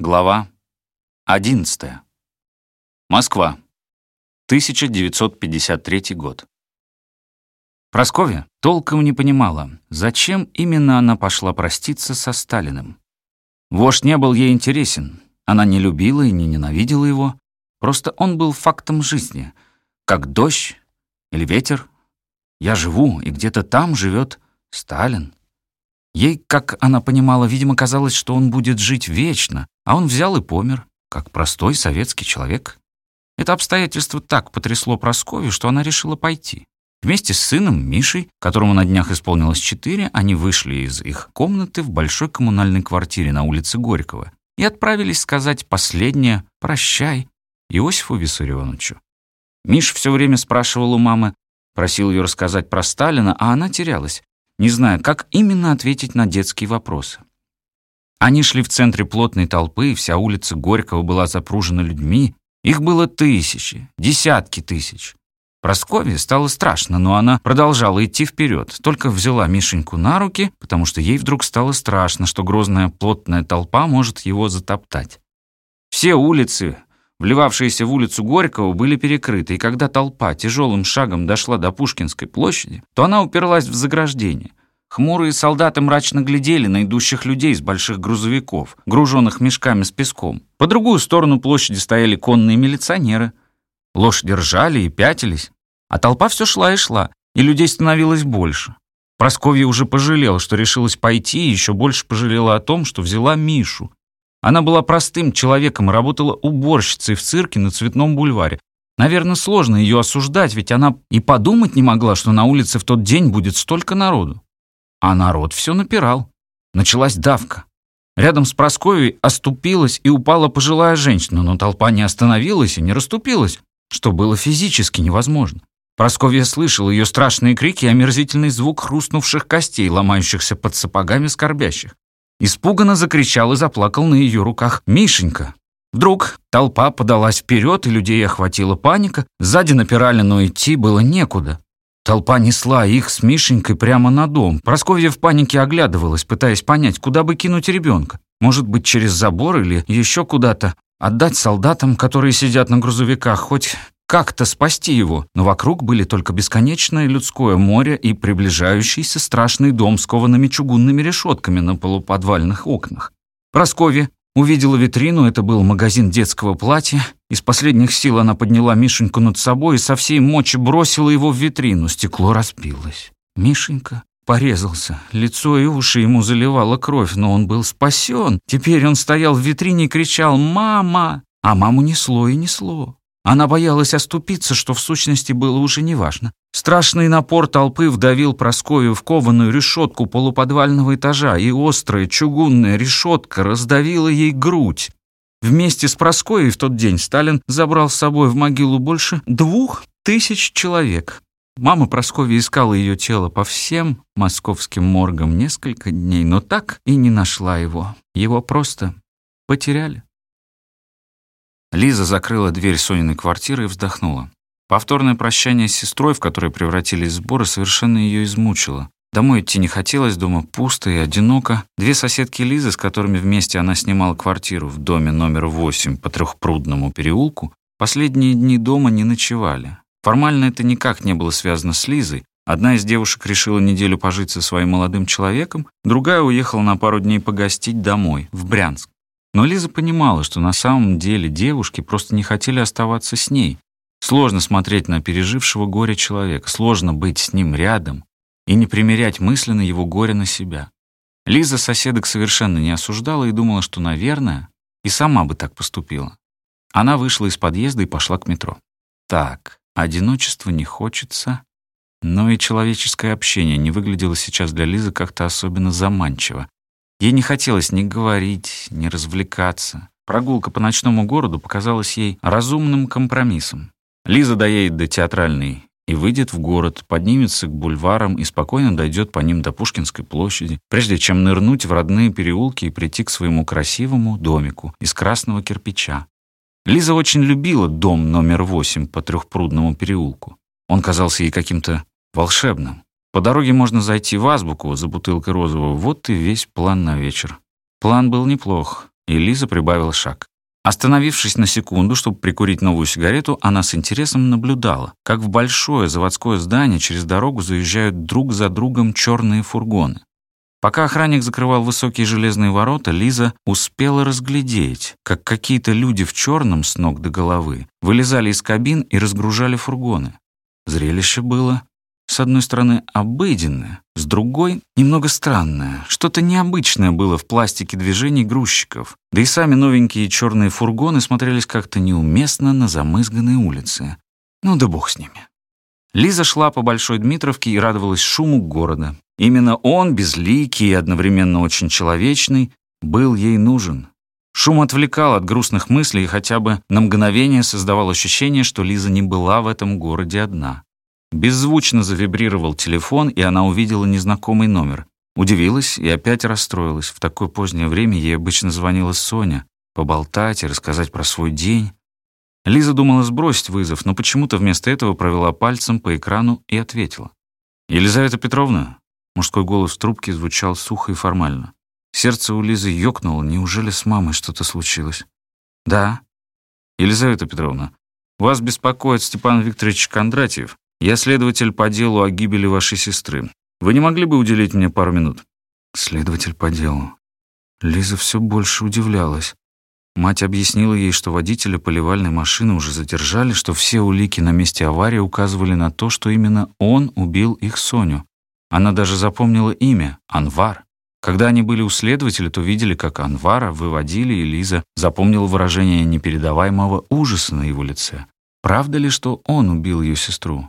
Глава 11. Москва. 1953 год. Просковья толком не понимала, зачем именно она пошла проститься со Сталиным. Вождь не был ей интересен, она не любила и не ненавидела его, просто он был фактом жизни, как дождь или ветер. Я живу, и где-то там живет Сталин. Ей, как она понимала, видимо, казалось, что он будет жить вечно, а он взял и помер, как простой советский человек. Это обстоятельство так потрясло Прасковью, что она решила пойти. Вместе с сыном Мишей, которому на днях исполнилось четыре, они вышли из их комнаты в большой коммунальной квартире на улице Горького и отправились сказать последнее «прощай» Иосифу Виссарионовичу. Миш все время спрашивал у мамы, просил ее рассказать про Сталина, а она терялась не зная, как именно ответить на детские вопросы. Они шли в центре плотной толпы, вся улица Горького была запружена людьми. Их было тысячи, десятки тысяч. Прасковье стало страшно, но она продолжала идти вперед, только взяла Мишеньку на руки, потому что ей вдруг стало страшно, что грозная плотная толпа может его затоптать. Все улицы, вливавшиеся в улицу Горького, были перекрыты, и когда толпа тяжелым шагом дошла до Пушкинской площади, то она уперлась в заграждение. Хмурые солдаты мрачно глядели на идущих людей с больших грузовиков, груженных мешками с песком. По другую сторону площади стояли конные милиционеры. Лошади ржали и пятились, а толпа все шла и шла, и людей становилось больше. Просковья уже пожалела, что решилась пойти, и еще больше пожалела о том, что взяла Мишу. Она была простым человеком работала уборщицей в цирке на Цветном бульваре. Наверное, сложно ее осуждать, ведь она и подумать не могла, что на улице в тот день будет столько народу. А народ все напирал. Началась давка. Рядом с Прасковьей оступилась и упала пожилая женщина, но толпа не остановилась и не расступилась, что было физически невозможно. Просковья слышала ее страшные крики и омерзительный звук хрустнувших костей, ломающихся под сапогами скорбящих. Испуганно закричал и заплакал на ее руках Мишенька. Вдруг толпа подалась вперед, и людей охватила паника. Сзади напирали, но идти было некуда. Толпа несла их с Мишенькой прямо на дом. Просковья в панике оглядывалась, пытаясь понять, куда бы кинуть ребенка. Может быть, через забор или еще куда-то. Отдать солдатам, которые сидят на грузовиках, хоть как-то спасти его, но вокруг были только бесконечное людское море и приближающийся страшный дом с коваными чугунными решетками на полуподвальных окнах. Просковья увидела витрину, это был магазин детского платья. Из последних сил она подняла Мишеньку над собой и со всей мочи бросила его в витрину. Стекло разбилось. Мишенька порезался. Лицо и уши ему заливала кровь, но он был спасен. Теперь он стоял в витрине и кричал «Мама!», а маму несло и несло. Она боялась оступиться, что в сущности было уже неважно. Страшный напор толпы вдавил Прасковью в кованую решетку полуподвального этажа, и острая чугунная решетка раздавила ей грудь. Вместе с Прасковьей в тот день Сталин забрал с собой в могилу больше двух тысяч человек. Мама Прасковья искала ее тело по всем московским моргам несколько дней, но так и не нашла его. Его просто потеряли. Лиза закрыла дверь Сониной квартиры и вздохнула. Повторное прощание с сестрой, в которое превратились сборы, совершенно ее измучило. Домой идти не хотелось, дома пусто и одиноко. Две соседки Лизы, с которыми вместе она снимала квартиру в доме номер 8 по Трехпрудному переулку, последние дни дома не ночевали. Формально это никак не было связано с Лизой. Одна из девушек решила неделю пожить со своим молодым человеком, другая уехала на пару дней погостить домой, в Брянск. Но Лиза понимала, что на самом деле девушки просто не хотели оставаться с ней. Сложно смотреть на пережившего горе человека, сложно быть с ним рядом и не примерять мысленно его горе на себя. Лиза соседок совершенно не осуждала и думала, что, наверное, и сама бы так поступила. Она вышла из подъезда и пошла к метро. Так, одиночество не хочется, но и человеческое общение не выглядело сейчас для Лизы как-то особенно заманчиво. Ей не хотелось ни говорить, ни развлекаться. Прогулка по ночному городу показалась ей разумным компромиссом. Лиза доедет до театральной и выйдет в город, поднимется к бульварам и спокойно дойдет по ним до Пушкинской площади, прежде чем нырнуть в родные переулки и прийти к своему красивому домику из красного кирпича. Лиза очень любила дом номер восемь по Трехпрудному переулку. Он казался ей каким-то волшебным. По дороге можно зайти в азбуку за бутылкой розового. Вот и весь план на вечер. План был неплох. и Лиза прибавила шаг. Остановившись на секунду, чтобы прикурить новую сигарету, она с интересом наблюдала, как в большое заводское здание через дорогу заезжают друг за другом черные фургоны. Пока охранник закрывал высокие железные ворота, Лиза успела разглядеть, как какие-то люди в черном с ног до головы вылезали из кабин и разгружали фургоны. Зрелище было с одной стороны, обыденное, с другой — немного странное. Что-то необычное было в пластике движений грузчиков. Да и сами новенькие черные фургоны смотрелись как-то неуместно на замызганной улице. Ну да бог с ними. Лиза шла по Большой Дмитровке и радовалась шуму города. Именно он, безликий и одновременно очень человечный, был ей нужен. Шум отвлекал от грустных мыслей и хотя бы на мгновение создавал ощущение, что Лиза не была в этом городе одна. Беззвучно завибрировал телефон, и она увидела незнакомый номер. Удивилась и опять расстроилась. В такое позднее время ей обычно звонила Соня. Поболтать и рассказать про свой день. Лиза думала сбросить вызов, но почему-то вместо этого провела пальцем по экрану и ответила. «Елизавета Петровна?» Мужской голос в трубке звучал сухо и формально. Сердце у Лизы ёкнуло. Неужели с мамой что-то случилось? «Да». «Елизавета Петровна, вас беспокоит Степан Викторович Кондратьев. Я следователь по делу о гибели вашей сестры. Вы не могли бы уделить мне пару минут?» Следователь по делу. Лиза все больше удивлялась. Мать объяснила ей, что водителя поливальной машины уже задержали, что все улики на месте аварии указывали на то, что именно он убил их Соню. Она даже запомнила имя — Анвар. Когда они были у следователя, то видели, как Анвара выводили, и Лиза запомнила выражение непередаваемого ужаса на его лице. Правда ли, что он убил ее сестру?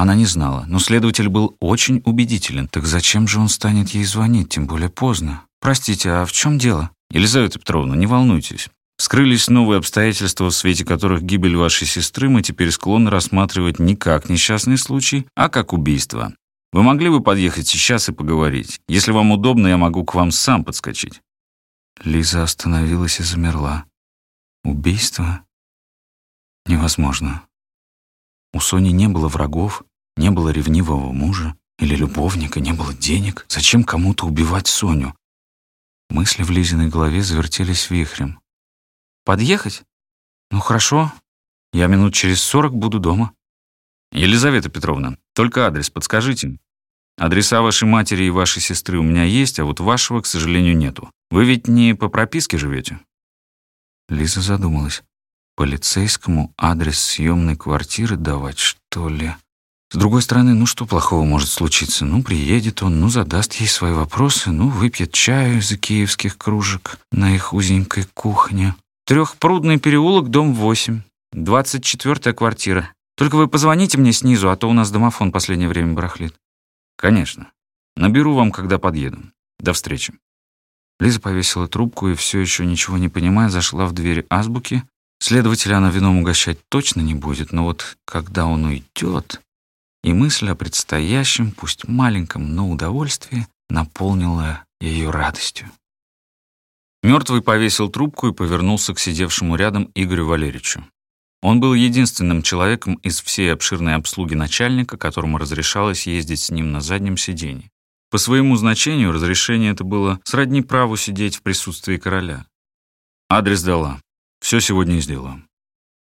Она не знала, но следователь был очень убедителен. Так зачем же он станет ей звонить, тем более поздно? Простите, а в чем дело? Елизавета Петровна, не волнуйтесь. Вскрылись новые обстоятельства, в свете которых гибель вашей сестры мы теперь склонны рассматривать не как несчастный случай, а как убийство. Вы могли бы подъехать сейчас и поговорить? Если вам удобно, я могу к вам сам подскочить». Лиза остановилась и замерла. «Убийство? Невозможно. У Сони не было врагов, не было ревнивого мужа или любовника, не было денег. Зачем кому-то убивать Соню? Мысли в Лизиной голове завертелись вихрем. «Подъехать? Ну хорошо. Я минут через сорок буду дома». «Елизавета Петровна, только адрес подскажите. Адреса вашей матери и вашей сестры у меня есть, а вот вашего, к сожалению, нету. Вы ведь не по прописке живете?» Лиза задумалась. Полицейскому адрес съемной квартиры давать, что ли? С другой стороны, ну что плохого может случиться? Ну, приедет он, ну, задаст ей свои вопросы, ну, выпьет чаю из киевских кружек на их узенькой кухне. Трехпрудный переулок, дом 8. 24-я квартира. Только вы позвоните мне снизу, а то у нас домофон последнее время барахлит. Конечно. Наберу вам, когда подъеду. До встречи. Лиза повесила трубку и все еще ничего не понимая, зашла в дверь азбуки. Следователя она вином угощать точно не будет, но вот когда он уйдет, и мысль о предстоящем, пусть маленьком, но удовольствии, наполнила ее радостью. Мертвый повесил трубку и повернулся к сидевшему рядом Игорю Валерьевичу. Он был единственным человеком из всей обширной обслуги начальника, которому разрешалось ездить с ним на заднем сиденье. По своему значению разрешение это было сродни праву сидеть в присутствии короля. Адрес дала. Все сегодня сделаю.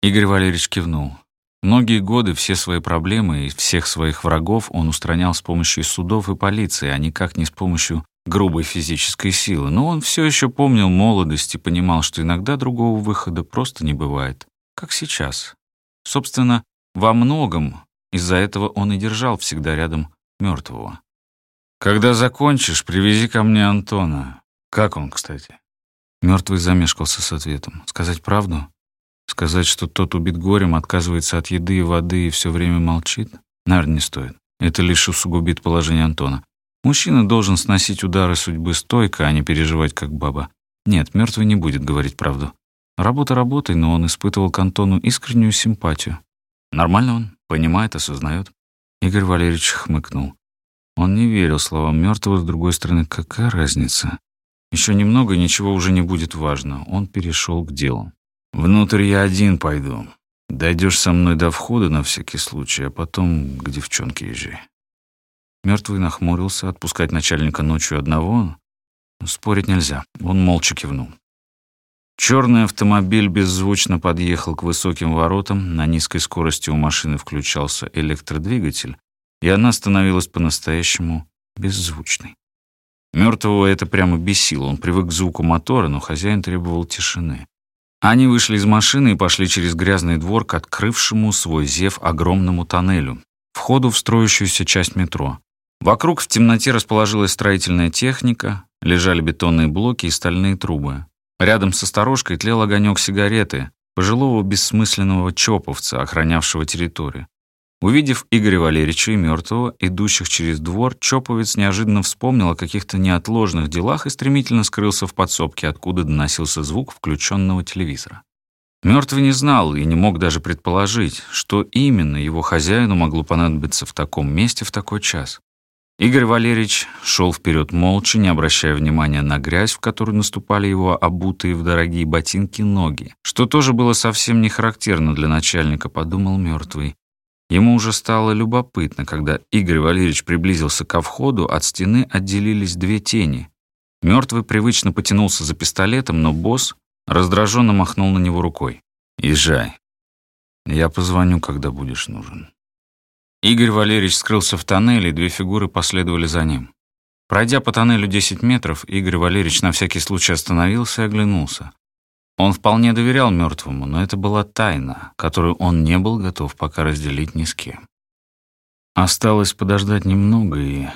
Игорь Валерьевич кивнул. Многие годы все свои проблемы и всех своих врагов он устранял с помощью судов и полиции, а никак не с помощью грубой физической силы. Но он все еще помнил молодость и понимал, что иногда другого выхода просто не бывает. Как сейчас. Собственно, во многом из-за этого он и держал всегда рядом мертвого. «Когда закончишь, привези ко мне Антона. Как он, кстати?» Мертвый замешкался с ответом. «Сказать правду? Сказать, что тот убит горем, отказывается от еды и воды и все время молчит? Наверное, не стоит. Это лишь усугубит положение Антона. Мужчина должен сносить удары судьбы стойко, а не переживать как баба. Нет, мертвый не будет говорить правду. Работа работой, но он испытывал к Антону искреннюю симпатию. Нормально он, понимает, осознает. Игорь Валерьевич хмыкнул. Он не верил словам мертвого, с другой стороны, какая разница? Еще немного, и ничего уже не будет важно. Он перешел к делу. Внутрь я один пойду. Дойдешь со мной до входа на всякий случай, а потом к девчонке езжай. Мертвый нахмурился, отпускать начальника ночью одного. Спорить нельзя. Он молча кивнул. Черный автомобиль беззвучно подъехал к высоким воротам, на низкой скорости у машины включался электродвигатель, и она становилась по-настоящему беззвучной. Мертвого это прямо бесило, он привык к звуку мотора, но хозяин требовал тишины. Они вышли из машины и пошли через грязный двор к открывшему свой зев огромному тоннелю, входу в строящуюся часть метро. Вокруг в темноте расположилась строительная техника, лежали бетонные блоки и стальные трубы. Рядом со сторожкой тлел огонек сигареты, пожилого бессмысленного чоповца, охранявшего территорию. Увидев Игоря Валерьевича и мертвого, идущих через двор, Чоповец неожиданно вспомнил о каких-то неотложных делах и стремительно скрылся в подсобке, откуда доносился звук включенного телевизора. Мертвый не знал и не мог даже предположить, что именно его хозяину могло понадобиться в таком месте в такой час. Игорь Валерьевич шел вперед молча, не обращая внимания на грязь, в которую наступали его обутые в дорогие ботинки ноги, что тоже было совсем не характерно для начальника, подумал мертвый. Ему уже стало любопытно, когда Игорь Валерьевич приблизился ко входу, от стены отделились две тени. Мертвый привычно потянулся за пистолетом, но босс раздраженно махнул на него рукой. «Езжай. Я позвоню, когда будешь нужен». Игорь Валерьевич скрылся в тоннеле, и две фигуры последовали за ним. Пройдя по тоннелю 10 метров, Игорь Валерьевич на всякий случай остановился и оглянулся. Он вполне доверял мертвому, но это была тайна, которую он не был готов пока разделить ни с кем. Осталось подождать немного, и...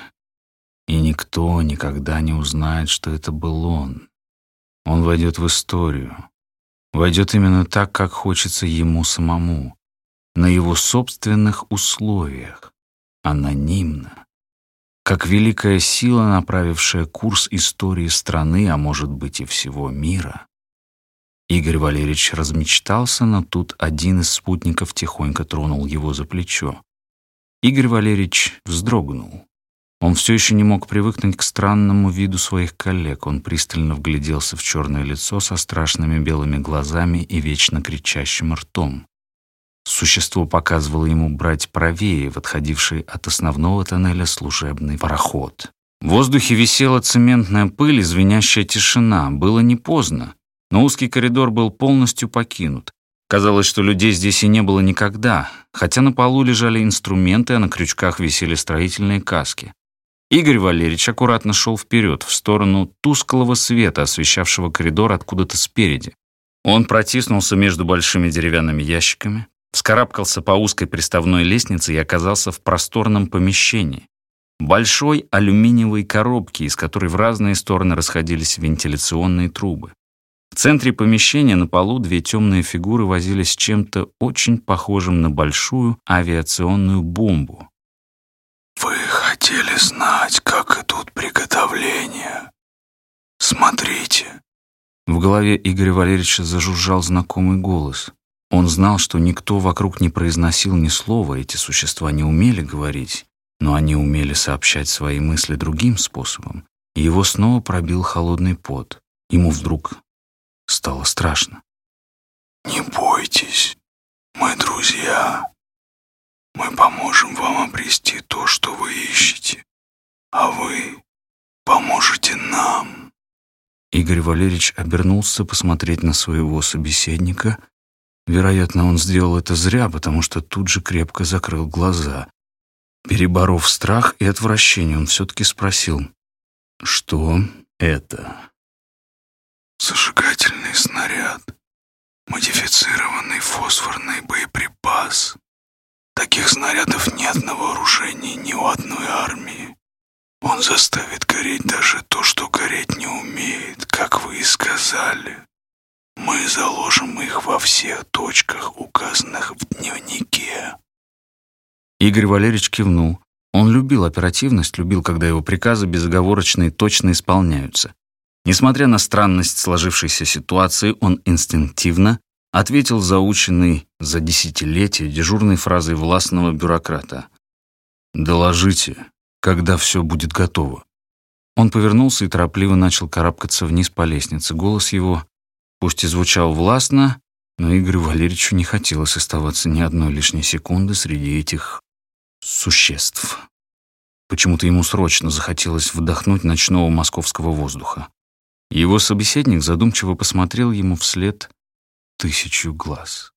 И никто никогда не узнает, что это был он. Он войдет в историю. Войдет именно так, как хочется ему самому на его собственных условиях, анонимно, как великая сила, направившая курс истории страны, а может быть и всего мира. Игорь Валерьевич размечтался, но тут один из спутников тихонько тронул его за плечо. Игорь Валерьевич вздрогнул. Он все еще не мог привыкнуть к странному виду своих коллег. Он пристально вгляделся в черное лицо со страшными белыми глазами и вечно кричащим ртом. Существо показывало ему брать правее отходивший от основного тоннеля служебный пароход. В воздухе висела цементная пыль и звенящая тишина. Было не поздно, но узкий коридор был полностью покинут. Казалось, что людей здесь и не было никогда, хотя на полу лежали инструменты, а на крючках висели строительные каски. Игорь Валерьевич аккуратно шел вперед, в сторону тусклого света, освещавшего коридор откуда-то спереди. Он протиснулся между большими деревянными ящиками, Вскарабкался по узкой приставной лестнице и оказался в просторном помещении. Большой алюминиевой коробки, из которой в разные стороны расходились вентиляционные трубы. В центре помещения на полу две темные фигуры возились чем-то очень похожим на большую авиационную бомбу. «Вы хотели знать, как идут приготовления? Смотрите!» В голове Игоря Валерьевича зажужжал знакомый голос. Он знал, что никто вокруг не произносил ни слова, эти существа не умели говорить, но они умели сообщать свои мысли другим способом. И его снова пробил холодный пот. Ему вдруг стало страшно. «Не бойтесь, мы друзья. Мы поможем вам обрести то, что вы ищете, а вы поможете нам». Игорь Валерьевич обернулся посмотреть на своего собеседника — Вероятно, он сделал это зря, потому что тут же крепко закрыл глаза. Переборов страх и отвращение, он все-таки спросил, что это? Зажигательный снаряд, модифицированный фосфорный боеприпас. Таких снарядов нет на вооружении ни у одной армии. Он заставит гореть даже то, что гореть не умеет, как вы и сказали. Мы заложим их во всех точках, указанных в дневнике. Игорь Валерьевич кивнул. Он любил оперативность, любил, когда его приказы безоговорочно и точно исполняются. Несмотря на странность сложившейся ситуации, он инстинктивно ответил заученный за десятилетия дежурной фразой властного бюрократа. «Доложите, когда все будет готово». Он повернулся и торопливо начал карабкаться вниз по лестнице. Голос его Пусть и звучал властно, но Игорю Валерьевичу не хотелось оставаться ни одной лишней секунды среди этих существ. Почему-то ему срочно захотелось вдохнуть ночного московского воздуха. Его собеседник задумчиво посмотрел ему вслед тысячу глаз.